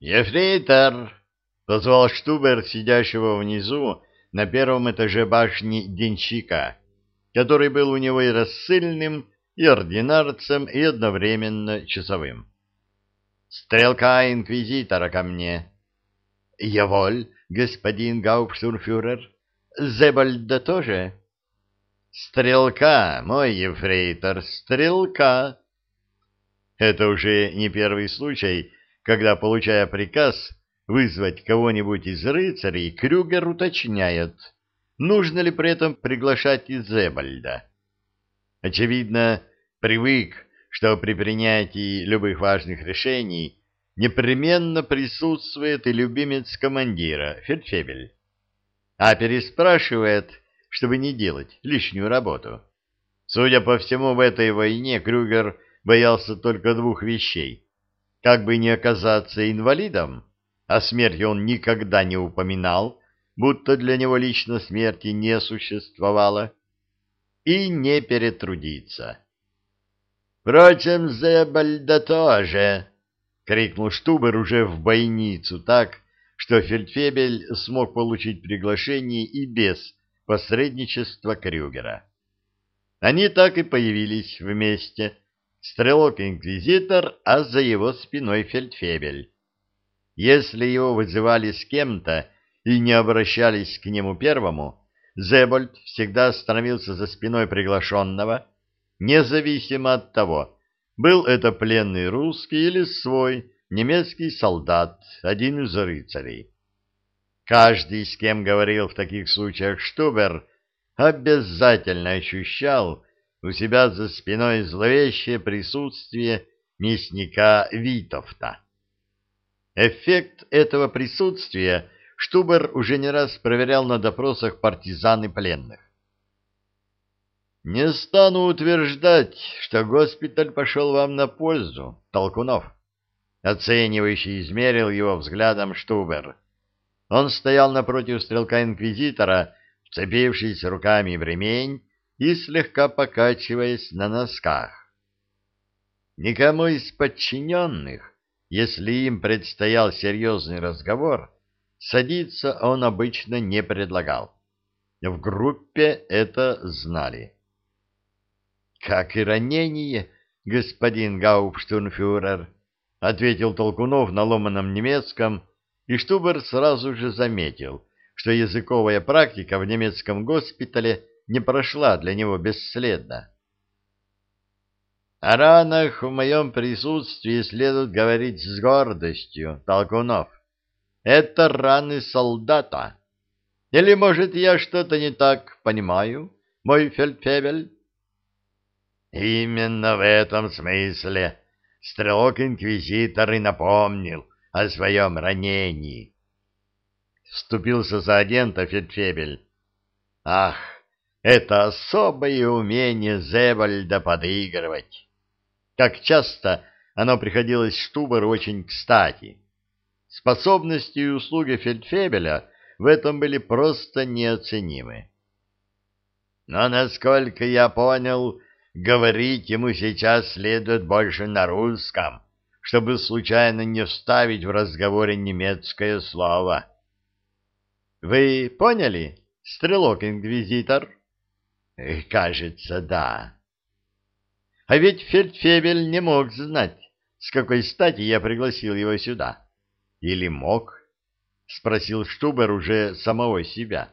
«Ефрейтор!» — позвал Штубер, сидящего внизу на первом этаже башни денщика, который был у него и рассыльным, и ординарцем, и одновременно часовым. «Стрелка инквизитора ко мне!» «Я воль, господин гауптштурмфюрер. Зебальда тоже?» «Стрелка, мой ефрейтор, стрелка!» Это уже не первый случай, когда, получая приказ вызвать кого-нибудь из рыцарей, Крюгер уточняет, нужно ли при этом приглашать из Зебальда. Очевидно, привык, что при принятии любых важных решений непременно присутствует и любимец командира, фельдфебель, а переспрашивает, чтобы не делать лишнюю работу. Судя по всему, в этой войне Крюгер боялся только двух вещей. Как бы не оказаться инвалидом, о смерти он никогда не упоминал, будто для него лично смерти не существовало, и не перетрудиться. «Впрочем, Зебальда тоже!» — крикнул Штубер уже в бойницу так, что Фельдфебель смог получить приглашение и без посредничества Крюгера. Они так и появились вместе — стрелок-инквизитор, а за его спиной фельдфебель. Если его вызывали с кем-то и не обращались к нему первому, Зебольд всегда становился за спиной приглашенного, независимо от того, был это пленный русский или свой немецкий солдат, один из рыцарей. Каждый, с кем говорил в таких случаях Штубер, обязательно ощущал, у себя за спиной зловещее присутствие мясника Витовта. Эффект этого присутствия Штубер уже не раз проверял на допросах партизан и пленных. «Не стану утверждать, что госпиталь пошел вам на пользу, Толкунов», оценивающий измерил его взглядом Штубер. Он стоял напротив стрелка-инквизитора, вцепившись руками в ремень и слегка покачиваясь на носках. Никому из подчиненных, если им предстоял серьезный разговор, садиться он обычно не предлагал. В группе это знали. «Как и ранение, господин Гауптштурмфюрер», — ответил Толкунов на ломаном немецком, и Штубер сразу же заметил, что языковая практика в немецком госпитале не прошла для него бесследно. О ранах в моем присутствии следует говорить с гордостью, Толкунов. Это раны солдата. Или, может, я что-то не так понимаю, мой фельдфебель? Именно в этом смысле стрелок-инквизитор и напомнил о своем ранении. Вступился за агента фельдфебель. Ах, это особое умение Зебальда подыгрывать. Как часто оно приходилось Штуберу очень кстати. Способности и услуги Фельдфебеля в этом были просто неоценимы. Но, насколько я понял, говорить ему сейчас следует больше на русском, чтобы случайно не вставить в разговоре немецкое слово. — Вы поняли, стрелок-инквизитор? — Кажется, да. А ведь Фельдфебель не мог знать, с какой стати я пригласил его сюда. Или мог? Спросил Штубер уже самого себя.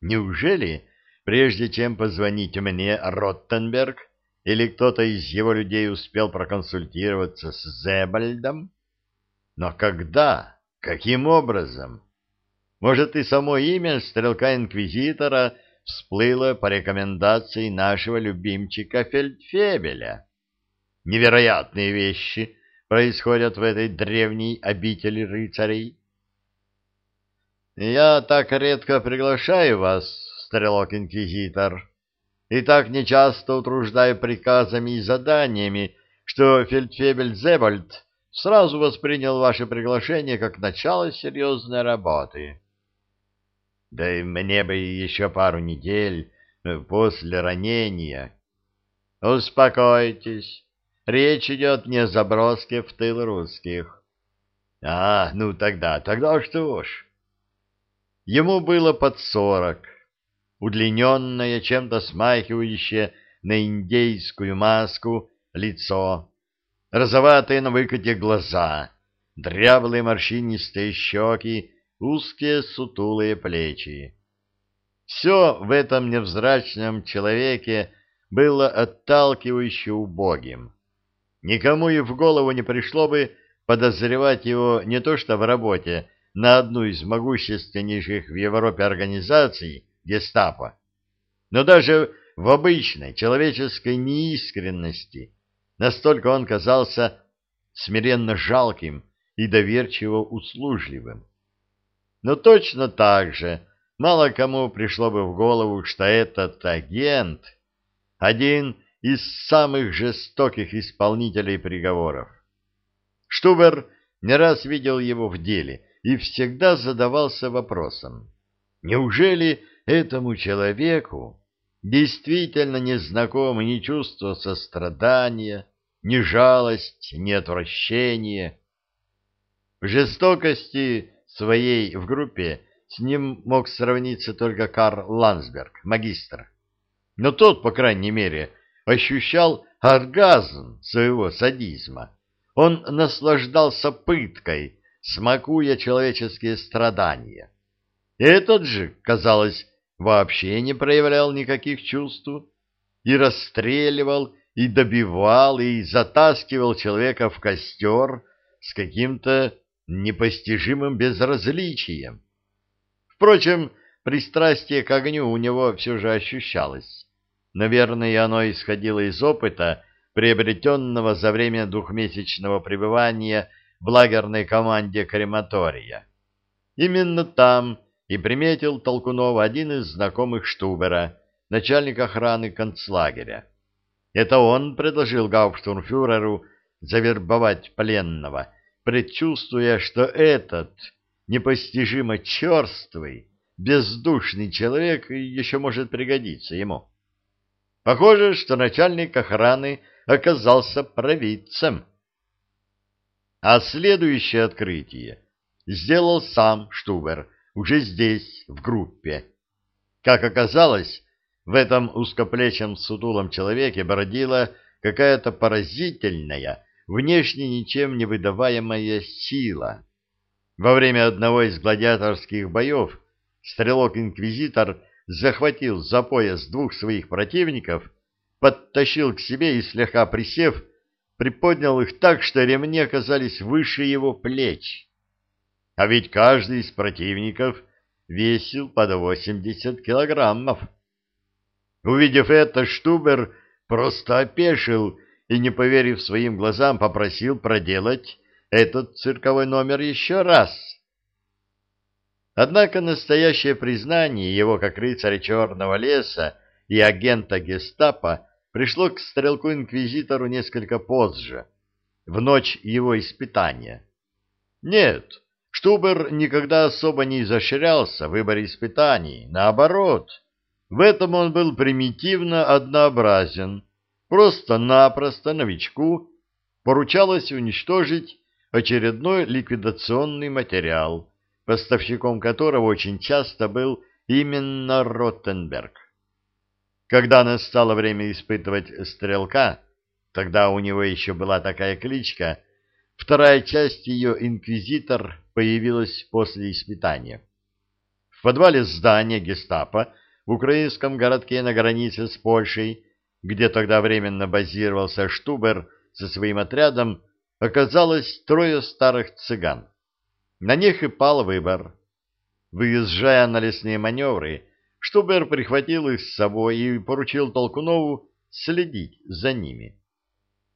Неужели, прежде чем позвонить мне Роттенберг, или кто-то из его людей успел проконсультироваться с Зебальдом? Но когда? Каким образом? Может, и само имя стрелка-инквизитора — всплыло по рекомендации нашего любимчика Фельдфебеля. Невероятные вещи происходят в этой древней обители рыцарей. Я так редко приглашаю вас, стрелок-инквизитор, и так нечасто утруждаю приказами и заданиями, что фельдфебель Зебальд сразу воспринял ваше приглашение как начало серьезной работы. Да и мне бы еще пару недель э, после ранения. Успокойтесь, речь идет не о заброске в тыл русских. А, ну тогда, тогда что ж. Ему было под сорок, удлиненное, чем-то смахивающее на индейскую маску лицо, розоватые на выкате глаза, дряблые морщинистые щеки, узкие сутулые плечи. Все в этом невзрачном человеке было отталкивающе убогим. Никому и в голову не пришло бы подозревать его не то что в работе на одну из могущественнейших в Европе организаций гестапо, но даже в обычной человеческой неискренности. Настолько он казался смиренно жалким и доверчиво услужливым. Но точно так же мало кому пришло бы в голову, что этот агент — один из самых жестоких исполнителей приговоров. Штубер не раз видел его в деле и всегда задавался вопросом, неужели этому человеку действительно не знакомы ни чувство сострадания, ни жалость, ни отвращение. В жестокости своей в группе с ним мог сравниться только Карл Ландсберг, магистр. Но тот, по крайней мере, ощущал оргазм своего садизма. Он наслаждался пыткой, смакуя человеческие страдания. Этот же, казалось, вообще не проявлял никаких чувств и расстреливал, и добивал, и затаскивал человека в костер с каким-то непостижимым безразличием. Впрочем, пристрастие к огню у него все же ощущалось. Наверное, оно исходило из опыта, приобретенного за время двухмесячного пребывания в лагерной команде крематория. Именно там и приметил Толкунова один из знакомых Штубера, начальник охраны концлагеря. Это он предложил гауптштурмфюреру завербовать пленного, предчувствуя, что этот непостижимо черствый, бездушный человек еще может пригодиться ему. Похоже, что начальник охраны оказался провидцем. А следующее открытие сделал сам Штубер, уже здесь, в группе. Как оказалось, в этом узкоплечем сутулом человеке бродила какая-то поразительная, внешне ничем не выдаваемая сила. Во время одного из гладиаторских боев стрелок-инквизитор захватил за пояс двух своих противников, подтащил к себе и, слегка присев, приподнял их так, что ремни оказались выше его плеч. А ведь каждый из противников весил под 80 килограммов. Увидев это, Штубер просто опешил и, не поверив своим глазам, попросил проделать этот цирковой номер еще раз. Однако настоящее признание его как рыцаря Черного леса и агента гестапо пришло к стрелку-инквизитору несколько позже, в ночь его испытания. Нет, Штубер никогда особо не изощрялся в выборе испытаний. Наоборот, в этом он был примитивно однообразен. Просто-напросто новичку поручалось уничтожить очередной ликвидационный материал, поставщиком которого очень часто был именно Роттенберг. Когда настало время испытывать стрелка, тогда у него еще была такая кличка, вторая часть ее «Инквизитор» появилась после испытания. В подвале здания гестапо в украинском городке на границе с Польшей, где тогда временно базировался Штубер со своим отрядом, оказалось трое старых цыган. На них и пал выбор. Выезжая на лесные маневры, Штубер прихватил их с собой и поручил Толкунову следить за ними.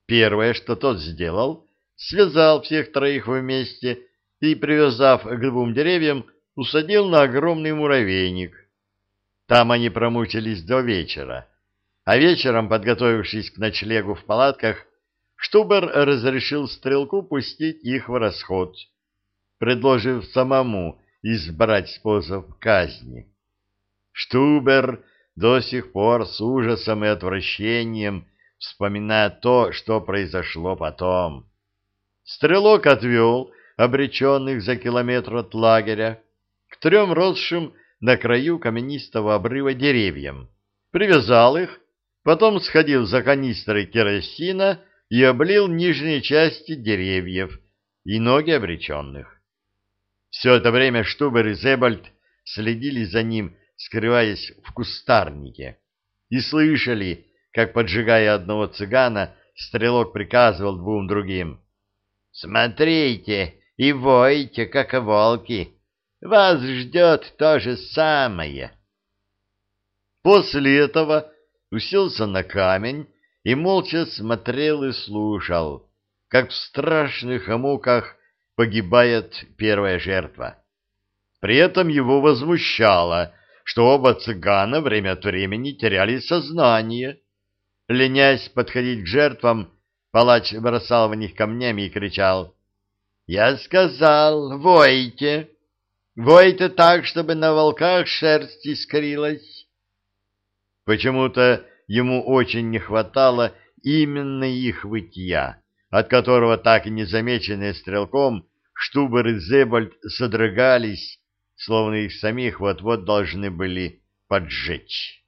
Первое, что тот сделал, связал всех троих вместе и, привязав к двум деревьям, усадил на огромный муравейник. Там они промучились до вечера, а вечером, подготовившись к ночлегу в палатках, Штубер разрешил стрелку пустить их в расход, предложив самому избрать способ казни. Штубер до сих пор с ужасом и отвращением вспоминает то, что произошло потом. Стрелок отвел обреченных за километр от лагеря, к трем росшим на краю каменистого обрыва деревьям, привязал их, потом сходил за канистрой керосина и облил нижние части деревьев и ноги обреченных. Все это время Штубер и Зебальд следили за ним, скрываясь в кустарнике, и слышали, как, поджигая одного цыгана, стрелок приказывал двум другим. «Смотрите и войте, как волки! Вас ждет то же самое!» После этого уселся на камень и молча смотрел и слушал, как в страшных муках погибает первая жертва. При этом его возмущало, что оба цыгана время от времени теряли сознание. Ленясь подходить к жертвам, палач бросал в них камнями и кричал «Я сказал, войте! Войте так, чтобы на волках шерсть искрилась!» Почему-то ему очень не хватало именно их вытья, от которого так и незамеченные стрелком Штубер и Зебальд содрогались, словно их самих вот-вот должны были поджечь.